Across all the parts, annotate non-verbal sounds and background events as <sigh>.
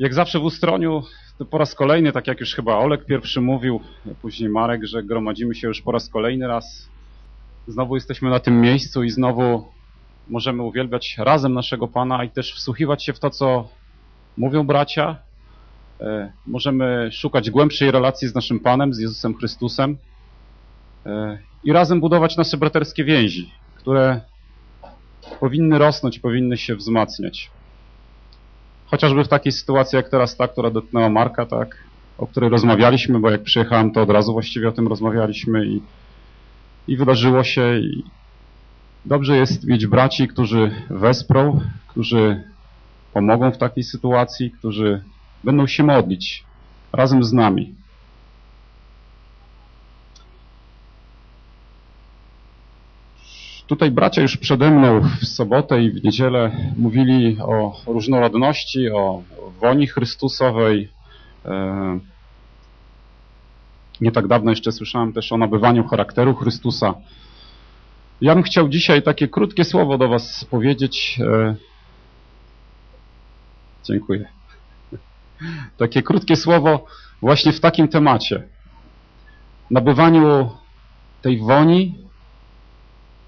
Jak zawsze w Ustroniu, to po raz kolejny, tak jak już chyba Olek pierwszy mówił, później Marek, że gromadzimy się już po raz kolejny raz. Znowu jesteśmy na tym miejscu i znowu możemy uwielbiać razem naszego Pana i też wsłuchiwać się w to, co mówią bracia. E, możemy szukać głębszej relacji z naszym Panem, z Jezusem Chrystusem e, i razem budować nasze braterskie więzi, które powinny rosnąć, powinny się wzmacniać. Chociażby w takiej sytuacji jak teraz ta, która dotknęła Marka, tak, o której rozmawialiśmy, bo jak przyjechałem, to od razu właściwie o tym rozmawialiśmy i, i wydarzyło się. I dobrze jest mieć braci, którzy wesprą, którzy pomogą w takiej sytuacji, którzy będą się modlić razem z nami. Tutaj bracia już przede mną w sobotę i w niedzielę mówili o różnorodności, o woni Chrystusowej. E, nie tak dawno jeszcze słyszałem też o nabywaniu charakteru Chrystusa. Ja bym chciał dzisiaj takie krótkie słowo do Was powiedzieć. E, dziękuję. Takie krótkie słowo właśnie w takim temacie. Nabywaniu tej woni,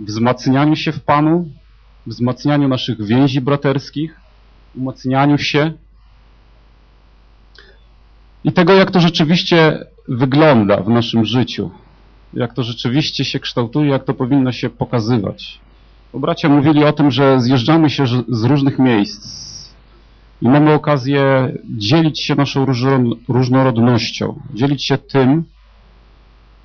wzmacnianiu się w Panu, wzmacnianiu naszych więzi braterskich, umacnianiu się i tego, jak to rzeczywiście wygląda w naszym życiu, jak to rzeczywiście się kształtuje, jak to powinno się pokazywać. Bo bracia mówili o tym, że zjeżdżamy się z różnych miejsc i mamy okazję dzielić się naszą różnorodnością, dzielić się tym,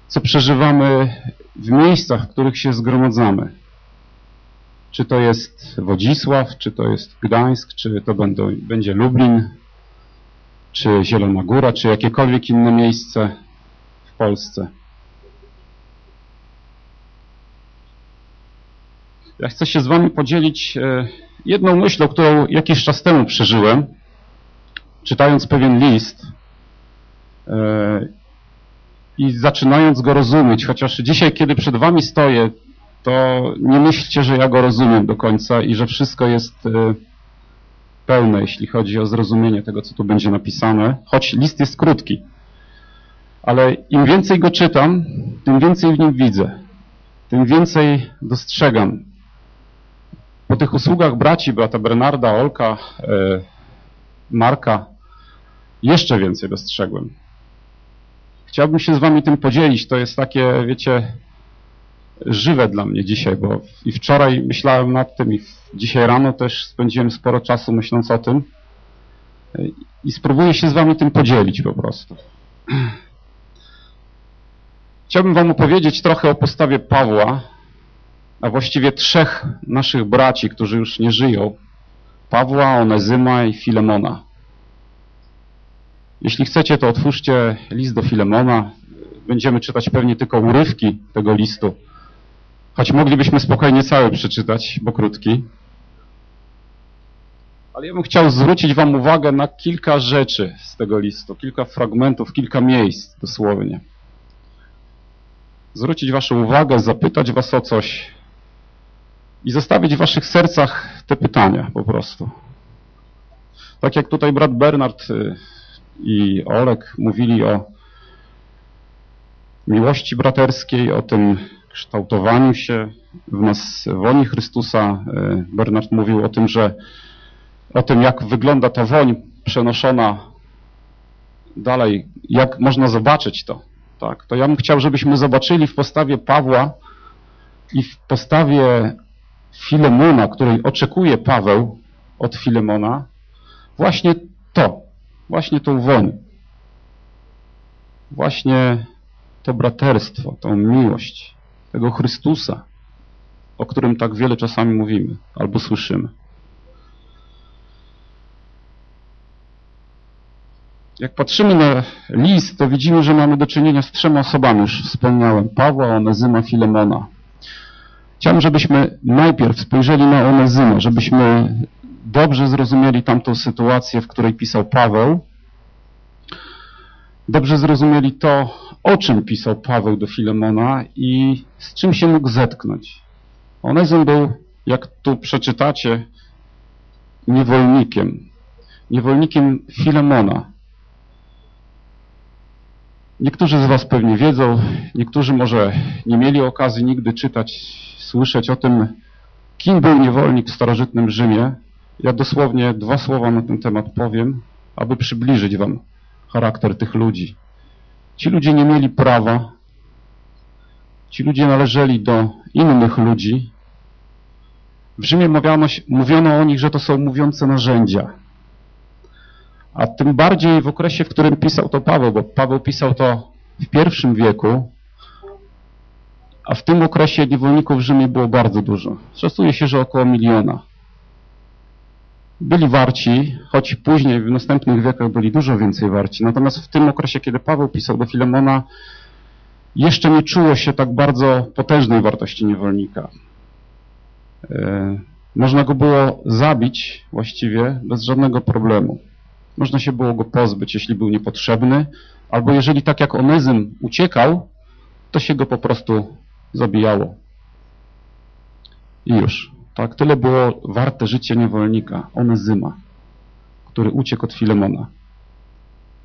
co przeżywamy w miejscach, w których się zgromadzamy. Czy to jest Wodzisław, czy to jest Gdańsk, czy to będą, będzie Lublin, czy Zielona Góra, czy jakiekolwiek inne miejsce w Polsce. Ja chcę się z Wami podzielić e, jedną myślą, którą jakiś czas temu przeżyłem, czytając pewien list e, i zaczynając go rozumieć, chociaż dzisiaj, kiedy przed wami stoję, to nie myślcie, że ja go rozumiem do końca i że wszystko jest e, pełne, jeśli chodzi o zrozumienie tego, co tu będzie napisane, choć list jest krótki. Ale im więcej go czytam, tym więcej w nim widzę, tym więcej dostrzegam. Po tych usługach braci, brata Bernarda, Olka, e, Marka, jeszcze więcej dostrzegłem. Chciałbym się z wami tym podzielić. To jest takie, wiecie, żywe dla mnie dzisiaj, bo i wczoraj myślałem nad tym i dzisiaj rano też spędziłem sporo czasu myśląc o tym i spróbuję się z wami tym podzielić po prostu. Chciałbym wam opowiedzieć trochę o postawie Pawła, a właściwie trzech naszych braci, którzy już nie żyją. Pawła, Onezyma i Filemona. Jeśli chcecie, to otwórzcie list do Filemona. Będziemy czytać pewnie tylko urywki tego listu. Choć moglibyśmy spokojnie cały przeczytać, bo krótki. Ale ja bym chciał zwrócić Wam uwagę na kilka rzeczy z tego listu, kilka fragmentów, kilka miejsc dosłownie. Zwrócić Waszą uwagę, zapytać Was o coś i zostawić w Waszych sercach te pytania po prostu. Tak jak tutaj brat Bernard y, i Olek mówili o miłości braterskiej, o tym kształtowaniu się w nas woni Chrystusa. E, Bernard mówił o tym, że o tym, jak wygląda ta woń przenoszona dalej, jak można zobaczyć to. Tak, to ja bym chciał, żebyśmy zobaczyli w postawie Pawła i w postawie Filemona, której oczekuje Paweł od Filemona, właśnie to, właśnie tą woń. Właśnie to braterstwo, tą miłość tego Chrystusa, o którym tak wiele czasami mówimy albo słyszymy. Jak patrzymy na list, to widzimy, że mamy do czynienia z trzema osobami, już wspomniałem, Pawła, Onezyma, Filemona. Chciałbym, żebyśmy najpierw spojrzeli na Onezyma, żebyśmy dobrze zrozumieli tamtą sytuację, w której pisał Paweł, dobrze zrozumieli to, o czym pisał Paweł do Filemona i z czym się mógł zetknąć. Onezym był, jak tu przeczytacie, niewolnikiem. niewolnikiem Filemona. Niektórzy z Was pewnie wiedzą, niektórzy może nie mieli okazji nigdy czytać, słyszeć o tym, kim był niewolnik w starożytnym Rzymie. Ja dosłownie dwa słowa na ten temat powiem, aby przybliżyć Wam charakter tych ludzi. Ci ludzie nie mieli prawa, ci ludzie należeli do innych ludzi. W Rzymie mówiono, mówiono o nich, że to są mówiące narzędzia. A tym bardziej w okresie, w którym pisał to Paweł, bo Paweł pisał to w pierwszym wieku, a w tym okresie niewolników w Rzymie było bardzo dużo. Szacuje się, że około miliona. Byli warci, choć później w następnych wiekach byli dużo więcej warci. Natomiast w tym okresie, kiedy Paweł pisał do Filemona, jeszcze nie czuło się tak bardzo potężnej wartości niewolnika. E, można go było zabić właściwie bez żadnego problemu. Można się było go pozbyć, jeśli był niepotrzebny, albo jeżeli tak jak Onezym uciekał, to się go po prostu zabijało. I już. Tak, tyle było warte życie niewolnika, Onezyma, który uciekł od Filemona.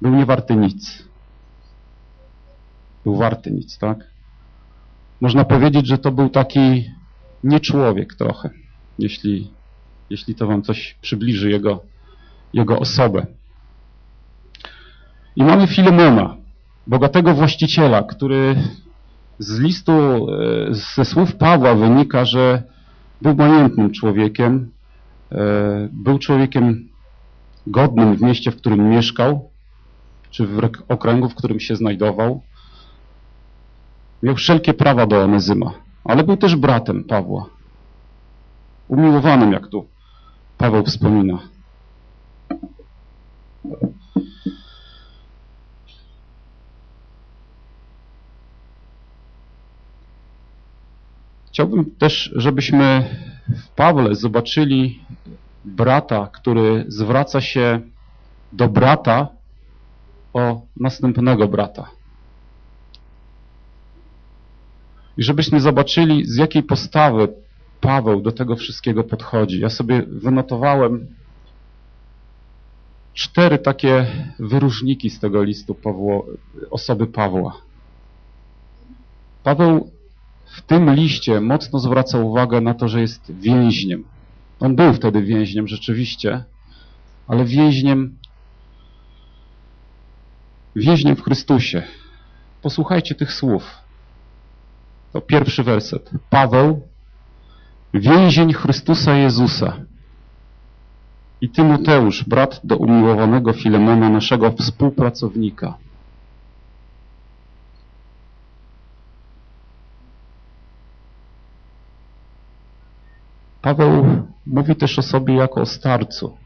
Był niewarty nic. Był warty nic, tak? Można powiedzieć, że to był taki nieczłowiek trochę, jeśli, jeśli to wam coś przybliży jego, jego osobę. I mamy Filemona, bogatego właściciela, który z listu, e, ze słów Pawła wynika, że był majętnym człowiekiem, e, był człowiekiem godnym w mieście, w którym mieszkał, czy w okręgu, w którym się znajdował. Miał wszelkie prawa do Onezyma, ale był też bratem Pawła. Umiłowanym, jak tu Paweł wspomina. Chciałbym też, żebyśmy w Pawle zobaczyli brata, który zwraca się do brata o następnego brata. I żebyśmy zobaczyli, z jakiej postawy Paweł do tego wszystkiego podchodzi. Ja sobie wynotowałem cztery takie wyróżniki z tego listu osoby Pawła. Paweł w tym liście mocno zwraca uwagę na to, że jest więźniem. On był wtedy więźniem rzeczywiście, ale więźniem więźniem w Chrystusie. Posłuchajcie tych słów. To pierwszy werset. Paweł, więzień Chrystusa Jezusa i Tymoteusz, brat do umiłowanego Filemona, naszego współpracownika. Paweł mówi też o sobie jako o starcu.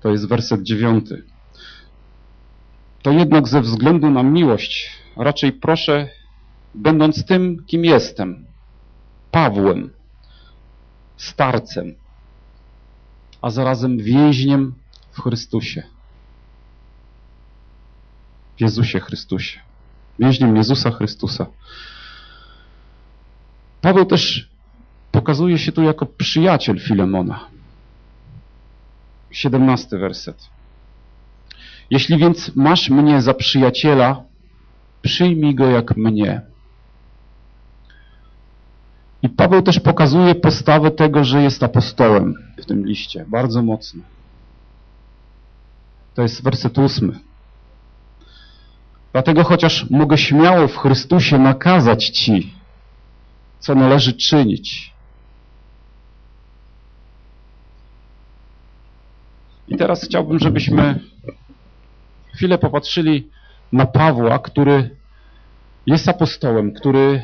To jest werset dziewiąty. To jednak ze względu na miłość raczej proszę, będąc tym, kim jestem, Pawłem, starcem, a zarazem więźniem w Chrystusie. W Jezusie Chrystusie. Więźniem Jezusa Chrystusa. Paweł też pokazuje się tu jako przyjaciel Filemona. 17 werset. Jeśli więc masz mnie za przyjaciela, przyjmij go jak mnie. I Paweł też pokazuje postawę tego, że jest apostołem w tym liście. Bardzo mocno. To jest werset ósmy. Dlatego chociaż mogę śmiało w Chrystusie nakazać Ci, co należy czynić. I teraz chciałbym, żebyśmy chwilę popatrzyli na Pawła, który jest apostołem, który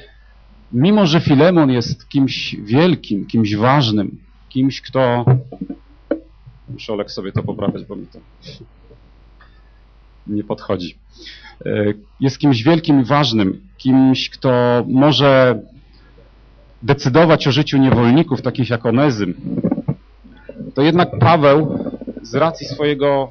mimo, że Filemon jest kimś wielkim, kimś ważnym, kimś, kto... Muszę Olek sobie to poprawiać, bo mi to nie podchodzi. E, jest kimś wielkim i ważnym, kimś, kto może decydować o życiu niewolników, takich jak Onezym, to jednak Paweł z racji swojego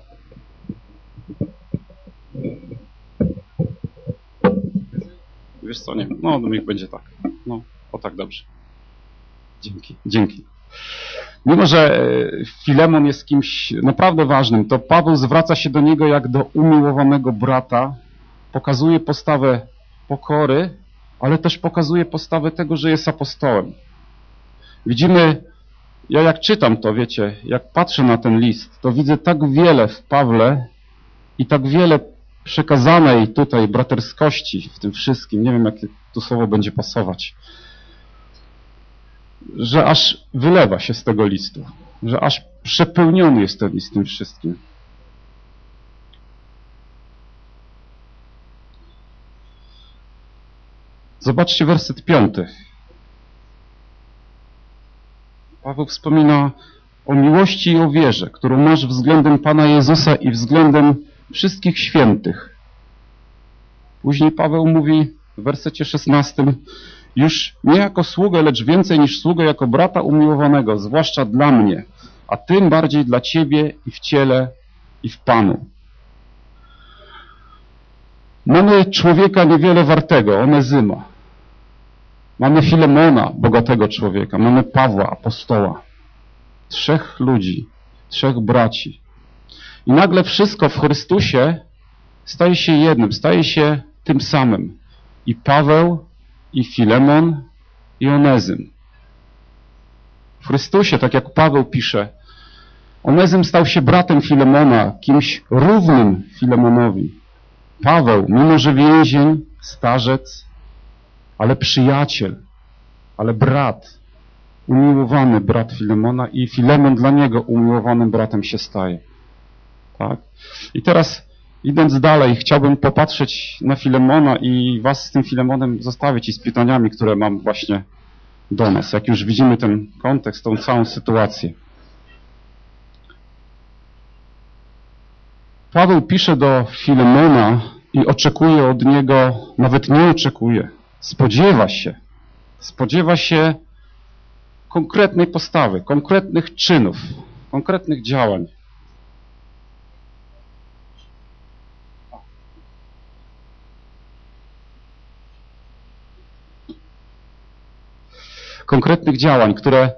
wiesz co, nie, no niech będzie tak. No, o tak dobrze. Dzięki, dzięki. Mimo, że e, Filemon jest kimś naprawdę ważnym, to Paweł zwraca się do niego jak do umiłowanego brata, pokazuje postawę pokory, ale też pokazuje postawę tego, że jest apostołem. Widzimy, ja jak czytam to, wiecie, jak patrzę na ten list, to widzę tak wiele w Pawle i tak wiele przekazanej tutaj braterskości w tym wszystkim. Nie wiem, jakie to słowo będzie pasować że aż wylewa się z tego listu, że aż przepełniony jest ten list tym wszystkim. Zobaczcie werset piąty. Paweł wspomina o miłości i o wierze, którą masz względem Pana Jezusa i względem wszystkich świętych. Później Paweł mówi w wersecie szesnastym już nie jako sługę, lecz więcej niż sługę jako brata umiłowanego, zwłaszcza dla mnie, a tym bardziej dla Ciebie i w ciele, i w Panu. Mamy człowieka niewiele wartego, Onezyma. Mamy Filemona, bogatego człowieka. Mamy Pawła, apostoła. Trzech ludzi, trzech braci. I nagle wszystko w Chrystusie staje się jednym, staje się tym samym. I Paweł i Filemon i Onezym. W Chrystusie, tak jak Paweł pisze, Onezym stał się bratem Filemona, kimś równym Filemonowi. Paweł, mimo że więzień, starzec, ale przyjaciel, ale brat, umiłowany brat Filemona i Filemon dla niego umiłowanym bratem się staje. Tak? I teraz Idąc dalej, chciałbym popatrzeć na Filemona i was z tym Filemonem zostawić i z pytaniami, które mam właśnie do nas, jak już widzimy ten kontekst, tą całą sytuację. Paweł pisze do Filemona i oczekuje od niego, nawet nie oczekuje, spodziewa się, spodziewa się konkretnej postawy, konkretnych czynów, konkretnych działań. konkretnych działań, które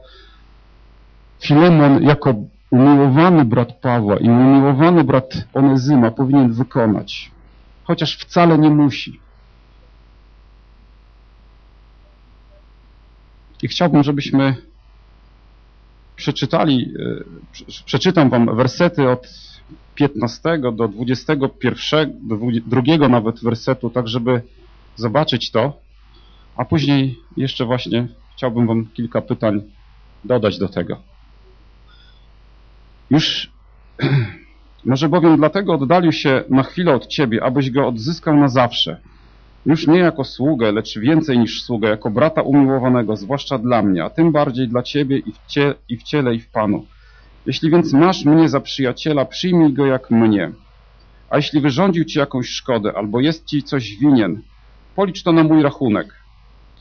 Filemon jako umiłowany brat Pawła i umiłowany brat Onezyma powinien wykonać, chociaż wcale nie musi. I chciałbym, żebyśmy przeczytali, e, przeczytam wam wersety od 15 do 21, do 22 nawet wersetu, tak żeby zobaczyć to, a później jeszcze właśnie chciałbym Wam kilka pytań dodać do tego. Już <clears throat> może bowiem dlatego oddalił się na chwilę od Ciebie, abyś go odzyskał na zawsze. Już nie jako sługę, lecz więcej niż sługę, jako brata umiłowanego, zwłaszcza dla mnie, a tym bardziej dla Ciebie i w, cie, i w ciele, i w Panu. Jeśli więc masz mnie za przyjaciela, przyjmij go jak mnie. A jeśli wyrządził Ci jakąś szkodę, albo jest Ci coś winien, policz to na mój rachunek.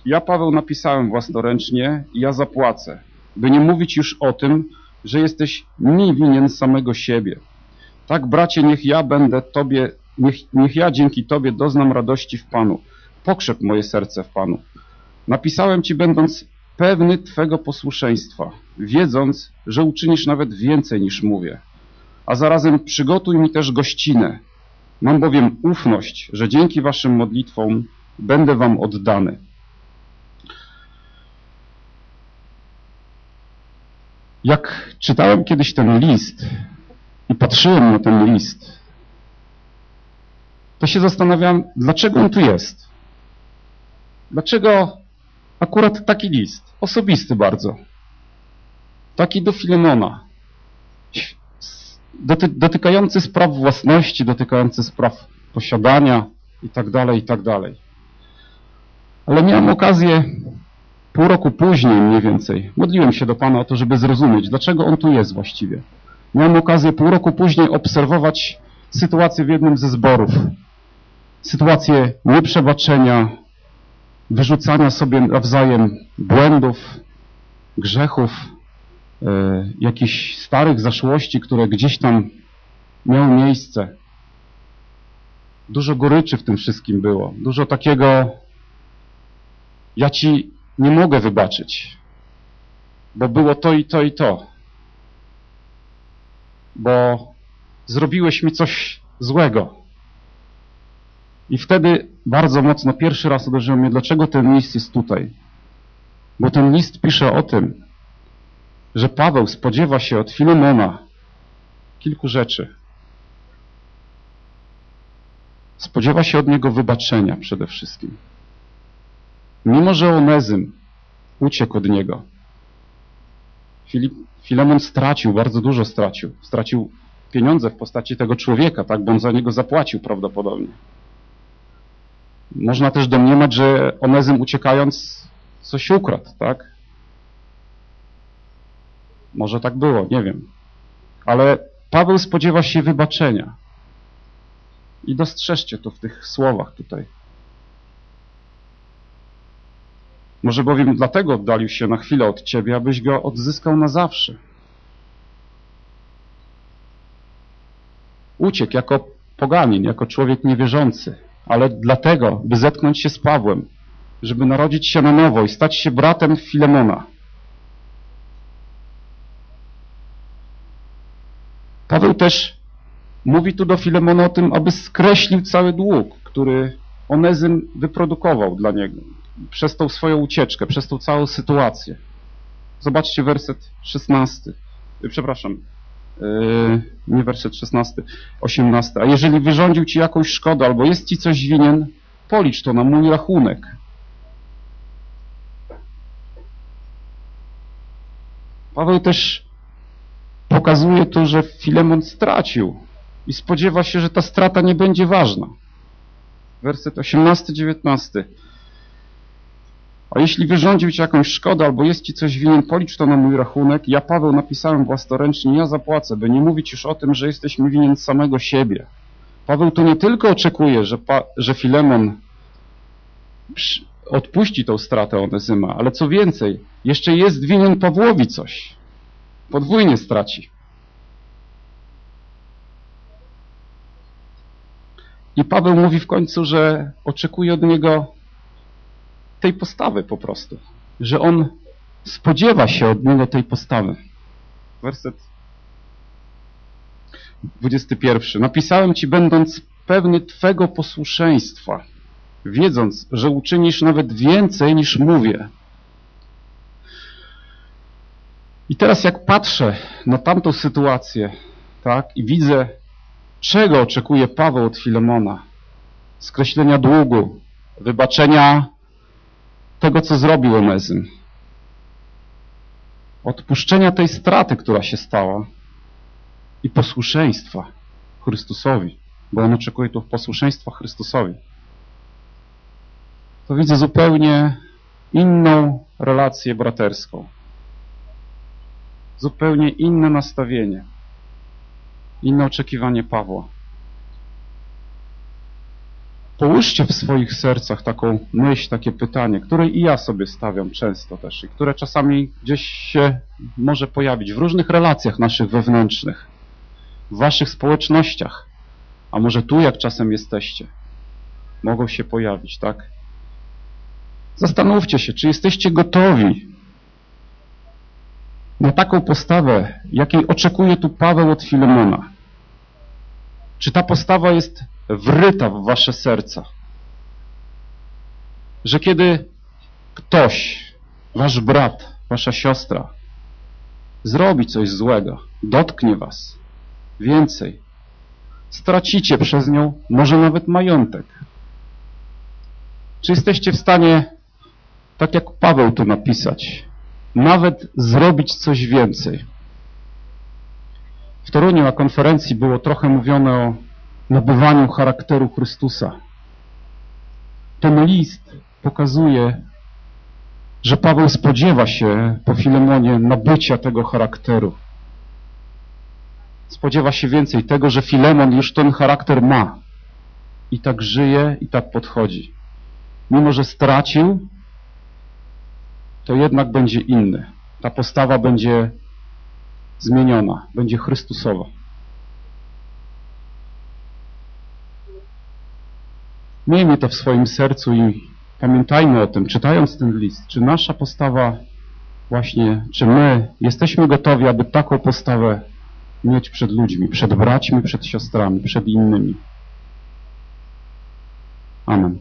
Ja, Paweł, napisałem własnoręcznie i ja zapłacę, by nie mówić już o tym, że jesteś mi winien samego siebie. Tak, bracie, niech ja będę Tobie, niech, niech ja dzięki Tobie doznam radości w Panu. Pokrzep moje serce w Panu. Napisałem Ci, będąc pewny Twego posłuszeństwa, wiedząc, że uczynisz nawet więcej niż mówię. A zarazem przygotuj mi też gościnę. Mam bowiem ufność, że dzięki Waszym modlitwom będę Wam oddany. Jak czytałem kiedyś ten list i patrzyłem na ten list, to się zastanawiam, dlaczego on tu jest. Dlaczego akurat taki list? Osobisty bardzo. Taki do Filemona. Doty dotykający spraw własności, dotykający spraw posiadania i tak dalej, i tak. Ale miałem okazję Pół roku później mniej więcej modliłem się do Pana o to, żeby zrozumieć, dlaczego On tu jest właściwie. Miałem okazję pół roku później obserwować sytuację w jednym ze zborów. Sytuację nieprzebaczenia, wyrzucania sobie nawzajem błędów, grzechów, e, jakichś starych zaszłości, które gdzieś tam miały miejsce. Dużo goryczy w tym wszystkim było. Dużo takiego ja Ci nie mogę wybaczyć, bo było to i to i to. bo zrobiłeś mi coś złego. I wtedy bardzo mocno pierwszy raz uderzyło mnie, dlaczego ten list jest tutaj. Bo ten list pisze o tym, że Paweł spodziewa się od Filemona kilku rzeczy. Spodziewa się od niego wybaczenia przede wszystkim. Mimo, że Onezym uciekł od niego, Filip, Filemon stracił, bardzo dużo stracił. Stracił pieniądze w postaci tego człowieka, tak, bo on za niego zapłacił prawdopodobnie. Można też domniemać, że Onezym uciekając coś ukradł, tak? Może tak było, nie wiem. Ale Paweł spodziewa się wybaczenia. I dostrzeżcie to w tych słowach tutaj. Może bowiem dlatego oddalił się na chwilę od Ciebie, abyś go odzyskał na zawsze. Uciekł jako poganin, jako człowiek niewierzący, ale dlatego, by zetknąć się z Pawłem, żeby narodzić się na nowo i stać się bratem Filemona. Paweł też mówi tu do Filemona o tym, aby skreślił cały dług, który Onezym wyprodukował dla niego przez tą swoją ucieczkę, przez tą całą sytuację. Zobaczcie werset 16. Przepraszam, yy, nie werset 16, 18. A jeżeli wyrządził ci jakąś szkodę albo jest ci coś winien, policz to na mój rachunek. Paweł też pokazuje tu, że Filemon stracił i spodziewa się, że ta strata nie będzie ważna. Werset 18-19. A jeśli wyrządził ci jakąś szkodę albo jest ci coś winien, policz to na mój rachunek. Ja, Paweł, napisałem własnoręcznie, ja zapłacę, by nie mówić już o tym, że jesteśmy winien samego siebie. Paweł tu nie tylko oczekuje, że, pa, że Filemon odpuści tą stratę Onezyma, ale co więcej, jeszcze jest winien Pawłowi coś. Podwójnie straci. I Paweł mówi w końcu, że oczekuje od niego tej postawy po prostu. Że on spodziewa się od niego tej postawy. Werset 21. Napisałem ci, będąc pewny Twego posłuszeństwa, wiedząc, że uczynisz nawet więcej niż mówię. I teraz jak patrzę na tamtą sytuację, tak, i widzę, czego oczekuje Paweł od Filemona, skreślenia długu, wybaczenia tego, co zrobił Onezym, odpuszczenia tej straty, która się stała i posłuszeństwa Chrystusowi, bo on oczekuje tu posłuszeństwa Chrystusowi, to widzę zupełnie inną relację braterską. Zupełnie inne nastawienie, inne oczekiwanie Pawła. Połóżcie w swoich sercach taką myśl, takie pytanie, które i ja sobie stawiam często też i które czasami gdzieś się może pojawić w różnych relacjach naszych wewnętrznych, w waszych społecznościach, a może tu, jak czasem jesteście, mogą się pojawić, tak? Zastanówcie się, czy jesteście gotowi na taką postawę, jakiej oczekuje tu Paweł od Filemona. Czy ta postawa jest wryta w wasze serca? Że kiedy ktoś, wasz brat, wasza siostra zrobi coś złego, dotknie was więcej, stracicie przez nią może nawet majątek. Czy jesteście w stanie, tak jak Paweł tu napisać, nawet zrobić coś więcej. W Toruniu na konferencji było trochę mówione o nabywaniu charakteru Chrystusa. Ten list pokazuje, że Paweł spodziewa się po Filemonie nabycia tego charakteru. Spodziewa się więcej tego, że Filemon już ten charakter ma. I tak żyje, i tak podchodzi. Mimo, że stracił, to jednak będzie inny. Ta postawa będzie zmieniona, będzie Chrystusowa. Miejmy to w swoim sercu i pamiętajmy o tym, czytając ten list, czy nasza postawa właśnie, czy my jesteśmy gotowi, aby taką postawę mieć przed ludźmi, przed braćmi, przed siostrami, przed innymi. Amen.